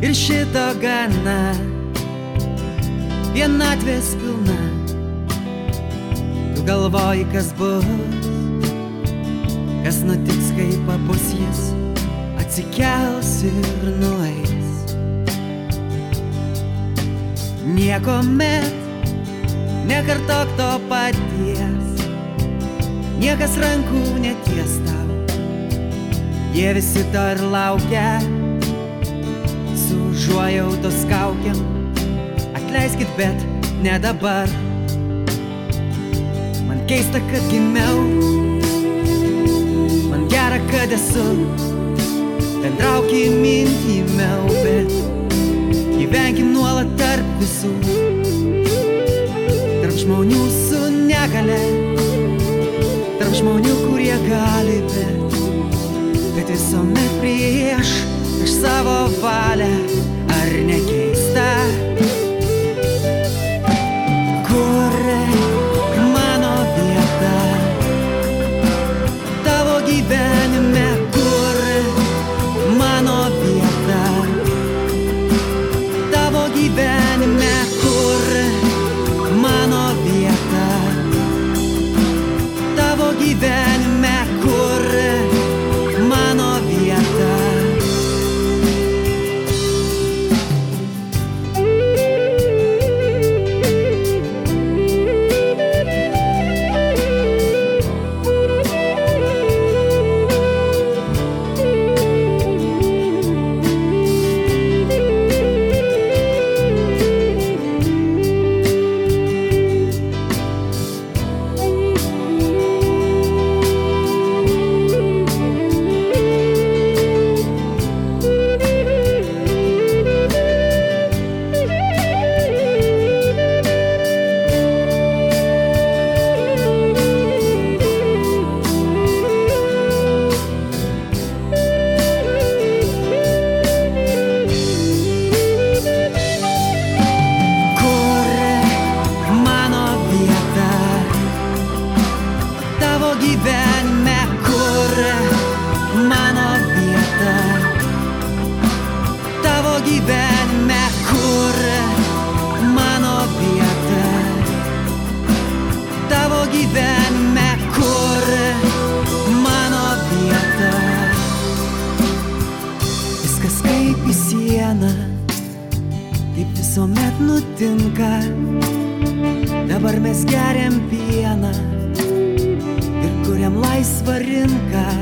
ir šito gana, vienatvės pilna. Tu galvoji, kas bus, kas nutiks, kai pabus jis, atsikels ir nueis. Nieko met, nekartok to paties, niekas rankų neties tau, jie visi dar laukia. su užuojautos kaukiam. Atleiskit, bet ne dabar. Man keista, kad gimiau, man gera, kad esu. Bendraukim intimiau, bet gyvenkim nuolat tarp visų. Tarp žmonių su negale, tarp žmonių, kurie gali, bet, bet visuomet prieš aš savo valią, gyvenime, kur mano vieta tavo gyvenime, kur mano vieta. Viskas kaip į sieną kaip visuomet nutinka. Dabar mes geriam pieną ir kuriam laisvą rinką.